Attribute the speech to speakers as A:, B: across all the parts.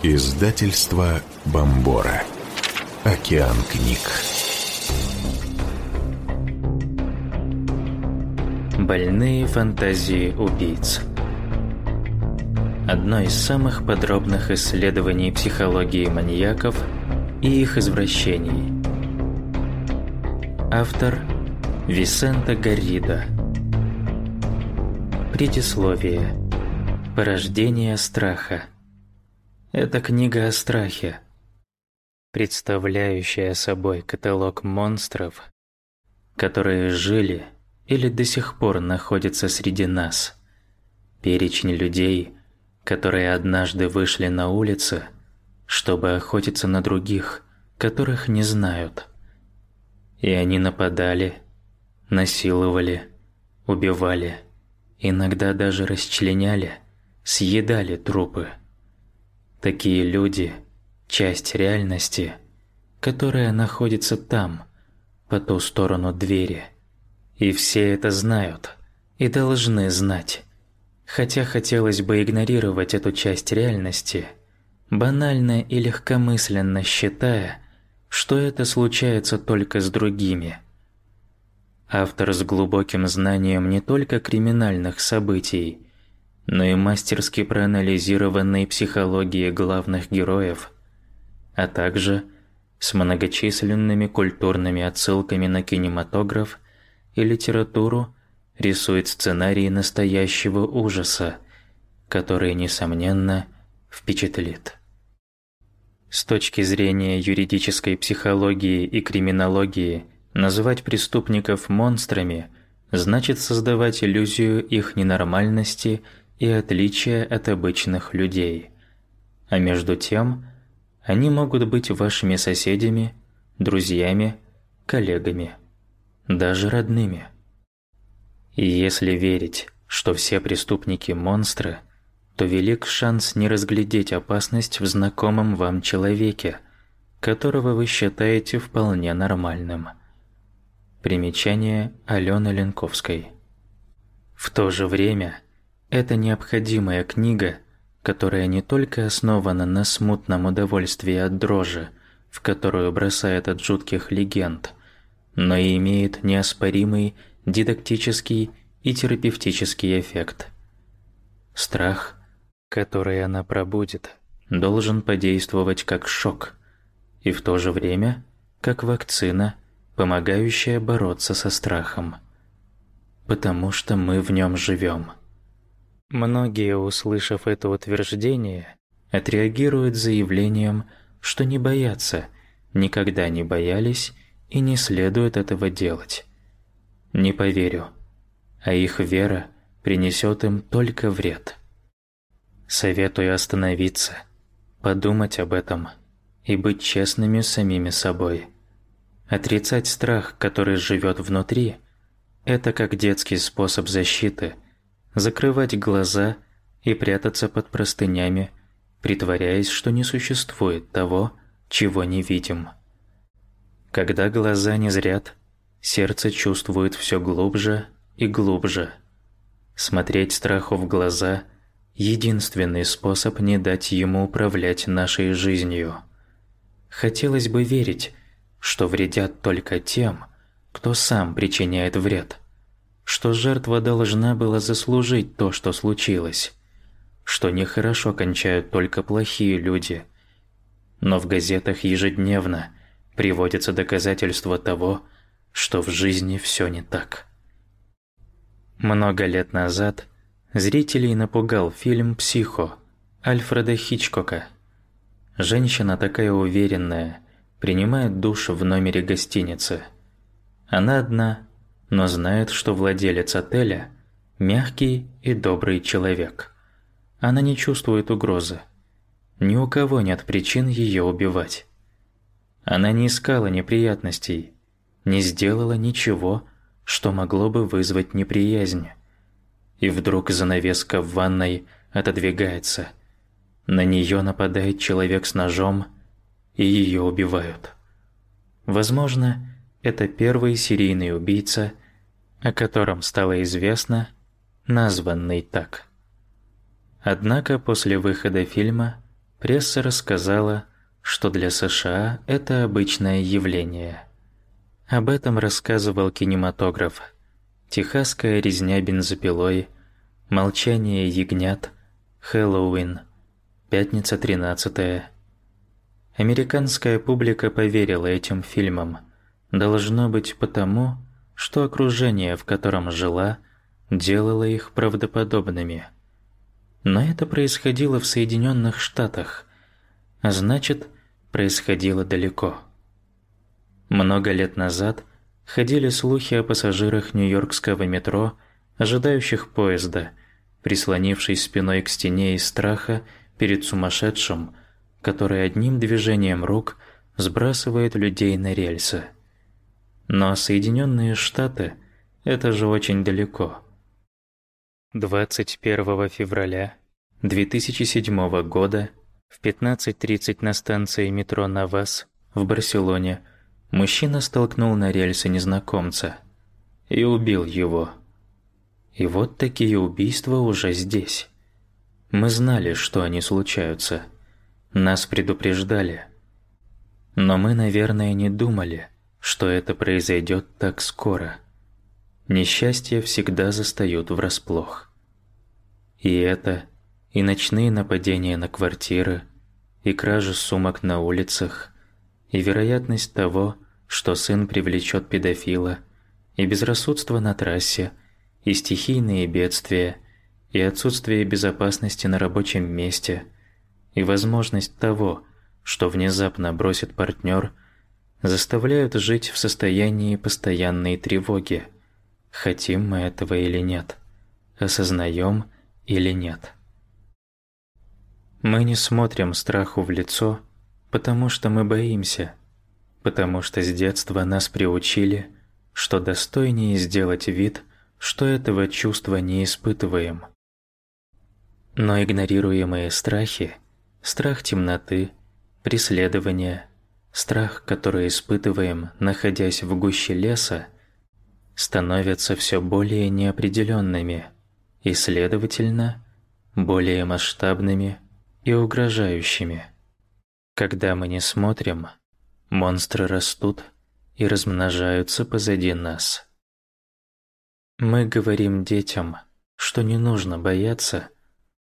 A: Издательство Бомбора. Океан книг.
B: Больные фантазии убийц. Одно из самых подробных исследований психологии маньяков и их извращений. Автор Висента Гаррида. Предисловие. Порождение страха. Это книга о страхе, представляющая собой каталог монстров, которые жили или до сих пор находятся среди нас. Перечень людей, которые однажды вышли на улицы, чтобы охотиться на других, которых не знают. И они нападали, насиловали, убивали, иногда даже расчленяли, съедали трупы. Такие люди – часть реальности, которая находится там, по ту сторону двери. И все это знают и должны знать. Хотя хотелось бы игнорировать эту часть реальности, банально и легкомысленно считая, что это случается только с другими – Автор с глубоким знанием не только криминальных событий, но и мастерски проанализированной психологии главных героев, а также с многочисленными культурными отсылками на кинематограф и литературу рисует сценарий настоящего ужаса, который, несомненно, впечатлит. С точки зрения юридической психологии и криминологии – Называть преступников монстрами значит создавать иллюзию их ненормальности и отличия от обычных людей. А между тем, они могут быть вашими соседями, друзьями, коллегами, даже родными. И если верить, что все преступники монстры, то велик шанс не разглядеть опасность в знакомом вам человеке, которого вы считаете вполне нормальным. Примечание Алены Ленковской. В то же время это необходимая книга, которая не только основана на смутном удовольствии от дрожи, в которую бросает от жутких легенд, но и имеет неоспоримый дидактический и терапевтический эффект. Страх, который она пробудет, должен подействовать как шок и в то же время как вакцина – помогающая бороться со страхом. Потому что мы в нем живем. Многие, услышав это утверждение, отреагируют заявлением, что не боятся, никогда не боялись и не следует этого делать. Не поверю, а их вера принесет им только вред. Советую остановиться, подумать об этом и быть честными с самими собой. Отрицать страх, который живет внутри, это как детский способ защиты. Закрывать глаза и прятаться под простынями, притворяясь, что не существует того, чего не видим. Когда глаза не зрят, сердце чувствует все глубже и глубже. Смотреть страху в глаза – единственный способ не дать ему управлять нашей жизнью. Хотелось бы верить, что вредят только тем, кто сам причиняет вред, что жертва должна была заслужить то, что случилось, что нехорошо кончают только плохие люди. Но в газетах ежедневно приводятся доказательства того, что в жизни все не так. Много лет назад зрителей напугал фильм «Психо» Альфреда Хичкока. Женщина такая уверенная – принимает душ в номере гостиницы. Она одна, но знает, что владелец отеля – мягкий и добрый человек. Она не чувствует угрозы. Ни у кого нет причин ее убивать. Она не искала неприятностей, не сделала ничего, что могло бы вызвать неприязнь. И вдруг занавеска в ванной отодвигается. На нее нападает человек с ножом – и ее убивают. Возможно, это первый серийный убийца, о котором стало известно, названный так. Однако после выхода фильма пресса рассказала, что для США это обычное явление. Об этом рассказывал кинематограф. Техасская резня бензопилой, молчание ягнят, Хэллоуин, пятница 13 Американская публика поверила этим фильмам. Должно быть потому, что окружение, в котором жила, делало их правдоподобными. Но это происходило в Соединенных Штатах, а значит, происходило далеко. Много лет назад ходили слухи о пассажирах нью-йоркского метро, ожидающих поезда, прислонившись спиной к стене из страха перед сумасшедшим, который одним движением рук сбрасывает людей на рельсы. Но Соединенные Штаты – это же очень далеко. 21 февраля 2007 года в 15.30 на станции метро Навас в Барселоне мужчина столкнул на рельсы незнакомца и убил его. И вот такие убийства уже здесь. Мы знали, что они случаются. Нас предупреждали. Но мы, наверное, не думали, что это произойдет так скоро. Несчастья всегда застают врасплох. И это – и ночные нападения на квартиры, и кражи сумок на улицах, и вероятность того, что сын привлечет педофила, и безрассудство на трассе, и стихийные бедствия, и отсутствие безопасности на рабочем месте, и возможность того, что внезапно бросит партнер, заставляют жить в состоянии постоянной тревоги, хотим мы этого или нет, осознаем или нет. Мы не смотрим страху в лицо, потому что мы боимся, потому что с детства нас приучили, что достойнее сделать вид, что этого чувства не испытываем. Но игнорируемые страхи, страх темноты, преследования, страх, который испытываем, находясь в гуще леса, становятся все более неопределенными и, следовательно, более масштабными и угрожающими. Когда мы не смотрим, монстры растут и размножаются позади нас. Мы говорим детям, что не нужно бояться,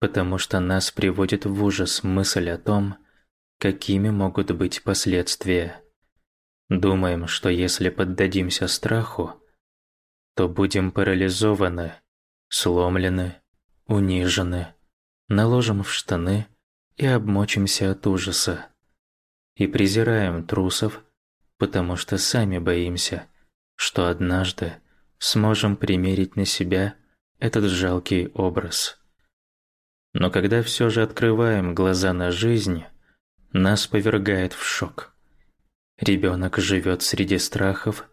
B: потому что нас приводит в ужас мысль о том, какими могут быть последствия. Думаем, что если поддадимся страху, то будем парализованы, сломлены, унижены, наложим в штаны – и обмочимся от ужаса. И презираем трусов, потому что сами боимся, что однажды сможем примерить на себя этот жалкий образ. Но когда все же открываем глаза на жизнь, нас повергает в шок. Ребенок живет среди страхов,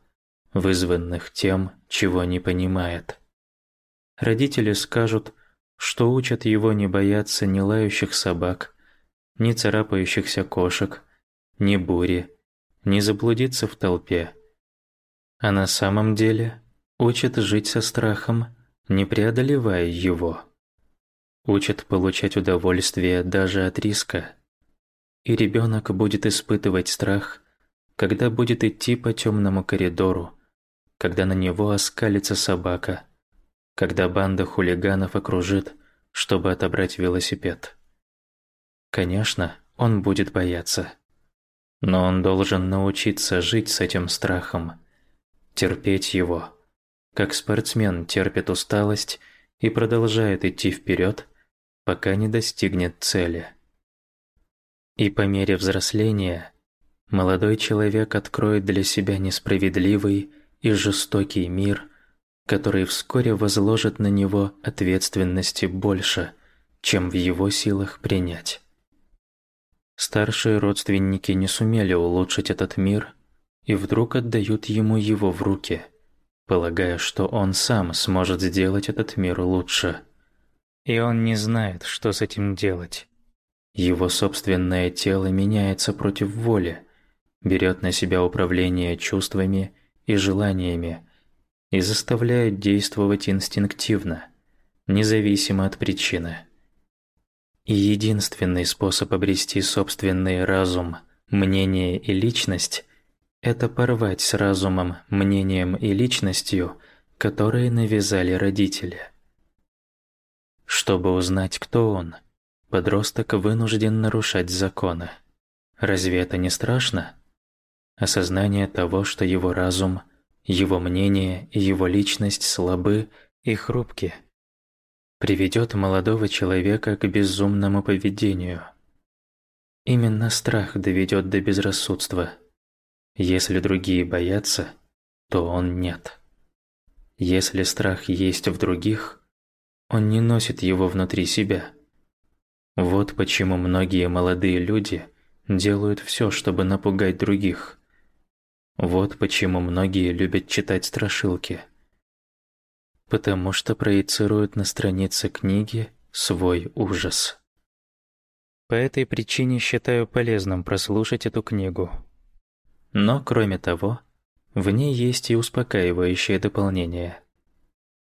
B: вызванных тем, чего не понимает. Родители скажут, что учат его не бояться ни лающих собак, ни царапающихся кошек, ни бури, ни заблудиться в толпе. А на самом деле учат жить со страхом, не преодолевая его. Учат получать удовольствие даже от риска. И ребенок будет испытывать страх, когда будет идти по темному коридору, когда на него оскалится собака, когда банда хулиганов окружит, чтобы отобрать велосипед. Конечно, он будет бояться. Но он должен научиться жить с этим страхом, терпеть его, как спортсмен терпит усталость и продолжает идти вперед, пока не достигнет цели. И по мере взросления молодой человек откроет для себя несправедливый и жестокий мир, который вскоре возложит на него ответственности больше, чем в его силах принять. Старшие родственники не сумели улучшить этот мир и вдруг отдают ему его в руки, полагая, что он сам сможет сделать этот мир лучше. И он не знает, что с этим делать. Его собственное тело меняется против воли, берет на себя управление чувствами и желаниями и заставляет действовать инстинктивно, независимо от причины. И единственный способ обрести собственный разум, мнение и личность – это порвать с разумом, мнением и личностью, которые навязали родители. Чтобы узнать, кто он, подросток вынужден нарушать законы. Разве это не страшно? Осознание того, что его разум, его мнение и его личность слабы и хрупки, приведет молодого человека к безумному поведению. Именно страх доведет до безрассудства. Если другие боятся, то он нет. Если страх есть в других, он не носит его внутри себя. Вот почему многие молодые люди делают все, чтобы напугать других. Вот почему многие любят читать страшилки. Потому что проецируют на странице книги свой ужас. По этой причине считаю полезным прослушать эту книгу. Но, кроме того, в ней есть и успокаивающее дополнение.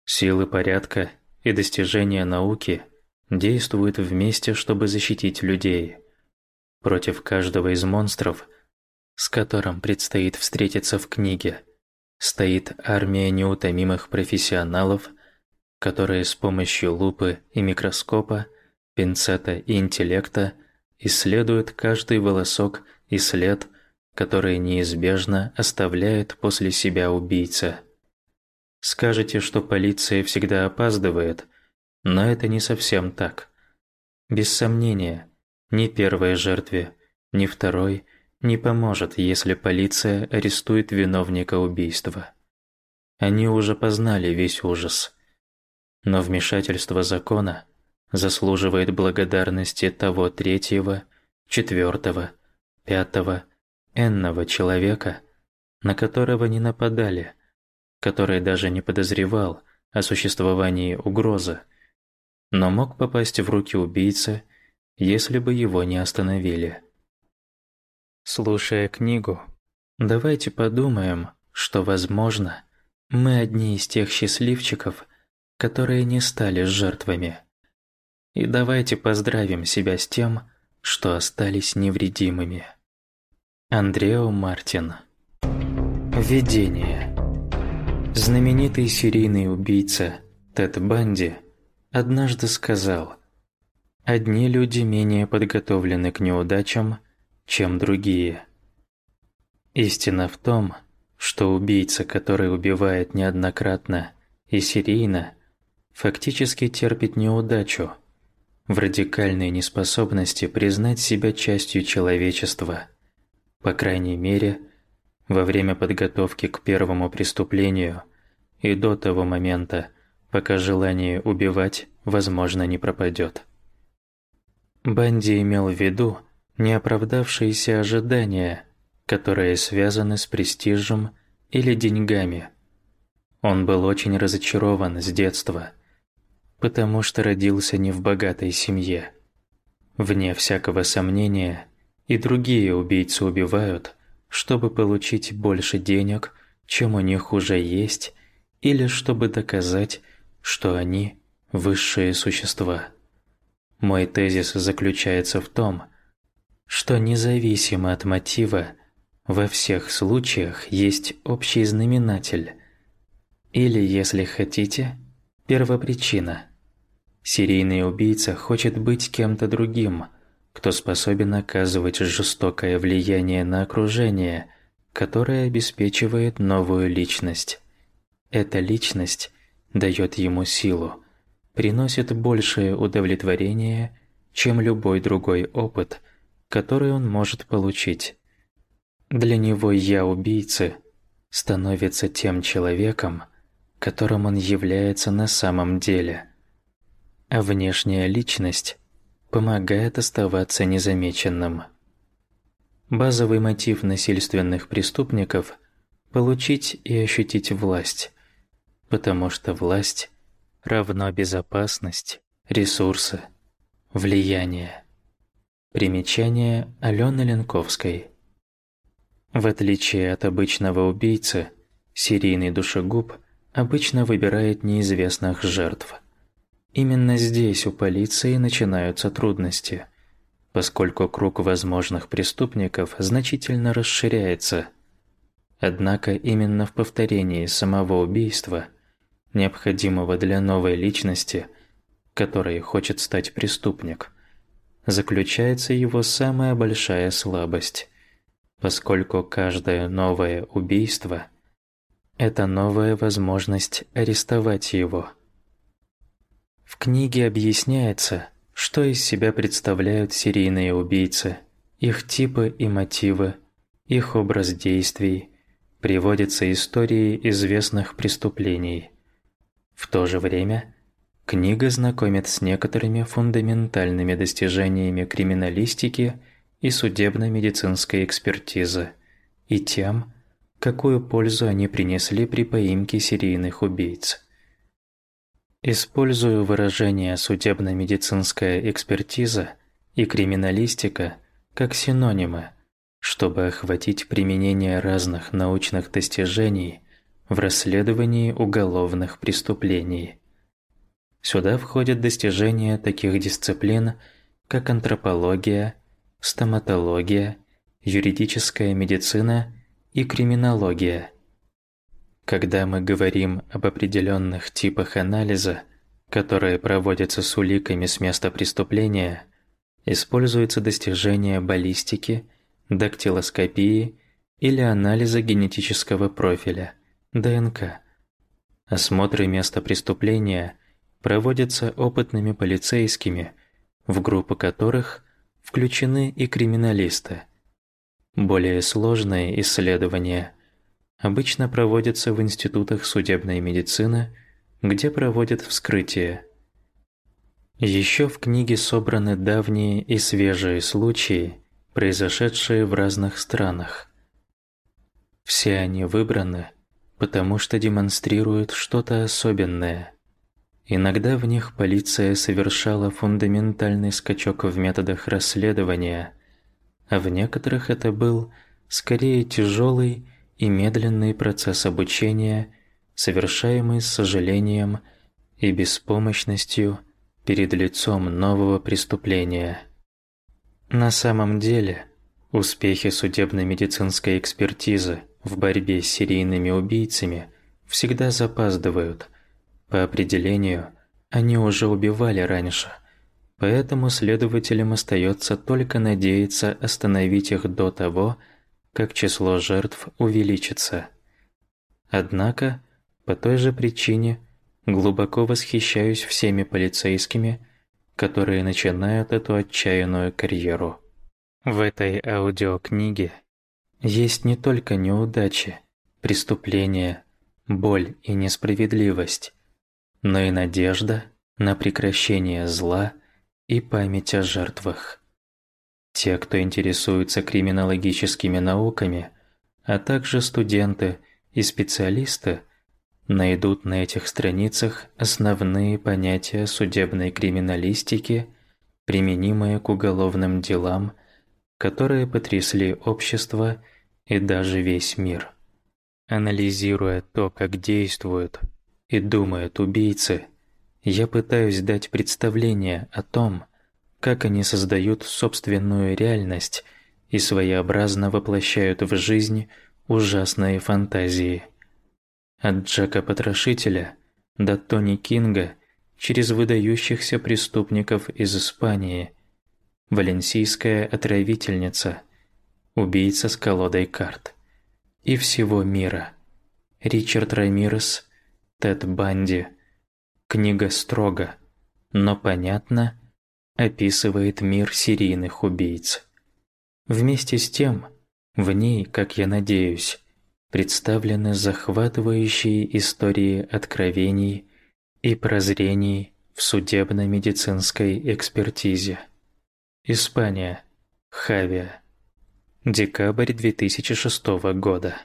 B: Силы порядка и достижения науки действуют вместе, чтобы защитить людей. Против каждого из монстров, с которым предстоит встретиться в книге, стоит армия неутомимых профессионалов, которые с помощью лупы и микроскопа, пинцета и интеллекта исследуют каждый волосок и след – которые неизбежно оставляет после себя убийца. Скажете, что полиция всегда опаздывает, но это не совсем так. Без сомнения, ни первой жертве, ни второй не поможет, если полиция арестует виновника убийства. Они уже познали весь ужас. Но вмешательство закона заслуживает благодарности того третьего, четвертого, пятого энного человека, на которого не нападали, который даже не подозревал о существовании угрозы, но мог попасть в руки убийцы, если бы его не остановили. Слушая книгу, давайте подумаем, что, возможно, мы одни из тех счастливчиков, которые не стали жертвами. И давайте поздравим себя с тем, что остались невредимыми. Андрео Мартин Введение Знаменитый серийный убийца Тед Банди однажды сказал «Одни люди менее подготовлены к неудачам, чем другие». Истина в том, что убийца, который убивает неоднократно и серийно, фактически терпит неудачу в радикальной неспособности признать себя частью человечества – по крайней мере, во время подготовки к первому преступлению и до того момента, пока желание убивать, возможно, не пропадет. Банди имел в виду неоправдавшиеся ожидания, которые связаны с престижем или деньгами. Он был очень разочарован с детства, потому что родился не в богатой семье. Вне всякого сомнения, и другие убийцы убивают, чтобы получить больше денег, чем у них уже есть, или чтобы доказать, что они высшие существа. Мой тезис заключается в том, что независимо от мотива, во всех случаях есть общий знаменатель, или, если хотите, первопричина. Серийный убийца хочет быть кем-то другим – кто способен оказывать жестокое влияние на окружение, которое обеспечивает новую личность. Эта личность дает ему силу, приносит большее удовлетворение, чем любой другой опыт, который он может получить. Для него «я убийцы» становится тем человеком, которым он является на самом деле. А внешняя личность помогает оставаться незамеченным. Базовый мотив насильственных преступников – получить и ощутить власть, потому что власть равно безопасность, ресурсы, влияние. Примечание Алены Ленковской. В отличие от обычного убийцы, серийный душегуб обычно выбирает неизвестных жертв. Именно здесь у полиции начинаются трудности, поскольку круг возможных преступников значительно расширяется. Однако именно в повторении самого убийства, необходимого для новой личности, которой хочет стать преступник, заключается его самая большая слабость, поскольку каждое новое убийство – это новая возможность арестовать его – в книге объясняется, что из себя представляют серийные убийцы, их типы и мотивы, их образ действий, приводятся истории известных преступлений. В то же время книга знакомит с некоторыми фундаментальными достижениями криминалистики и судебно-медицинской экспертизы и тем, какую пользу они принесли при поимке серийных убийц. Использую выражение «судебно-медицинская экспертиза» и «криминалистика» как синонимы, чтобы охватить применение разных научных достижений в расследовании уголовных преступлений. Сюда входят достижения таких дисциплин, как антропология, стоматология, юридическая медицина и криминология – когда мы говорим об определенных типах анализа, которые проводятся с уликами с места преступления, используются достижения баллистики, дактилоскопии или анализа генетического профиля ДНК. Осмотры места преступления проводятся опытными полицейскими, в группу которых включены и криминалисты. Более сложные исследования – обычно проводятся в институтах судебной медицины, где проводят вскрытие. Еще в книге собраны давние и свежие случаи, произошедшие в разных странах. Все они выбраны, потому что демонстрируют что-то особенное. Иногда в них полиция совершала фундаментальный скачок в методах расследования, а в некоторых это был скорее тяжелый и медленный процесс обучения, совершаемый с сожалением и беспомощностью перед лицом нового преступления. На самом деле, успехи судебно-медицинской экспертизы в борьбе с серийными убийцами всегда запаздывают. По определению, они уже убивали раньше, поэтому следователям остается только надеяться остановить их до того, как число жертв увеличится. Однако, по той же причине, глубоко восхищаюсь всеми полицейскими, которые начинают эту отчаянную карьеру. В этой аудиокниге есть не только неудачи, преступления, боль и несправедливость, но и надежда на прекращение зла и память о жертвах. Те, кто интересуется криминологическими науками, а также студенты и специалисты, найдут на этих страницах основные понятия судебной криминалистики, применимые к уголовным делам, которые потрясли общество и даже весь мир. Анализируя то, как действуют и думают убийцы, я пытаюсь дать представление о том, как они создают собственную реальность и своеобразно воплощают в жизнь ужасные фантазии. От Джека Потрошителя до Тони Кинга через выдающихся преступников из Испании, валенсийская отравительница, убийца с колодой карт и всего мира. Ричард Рамирес, Тед Банди. Книга строго, но понятно описывает мир серийных убийц. Вместе с тем, в ней, как я надеюсь, представлены захватывающие истории откровений и прозрений в судебно-медицинской экспертизе. Испания. Хавия. Декабрь 2006 года.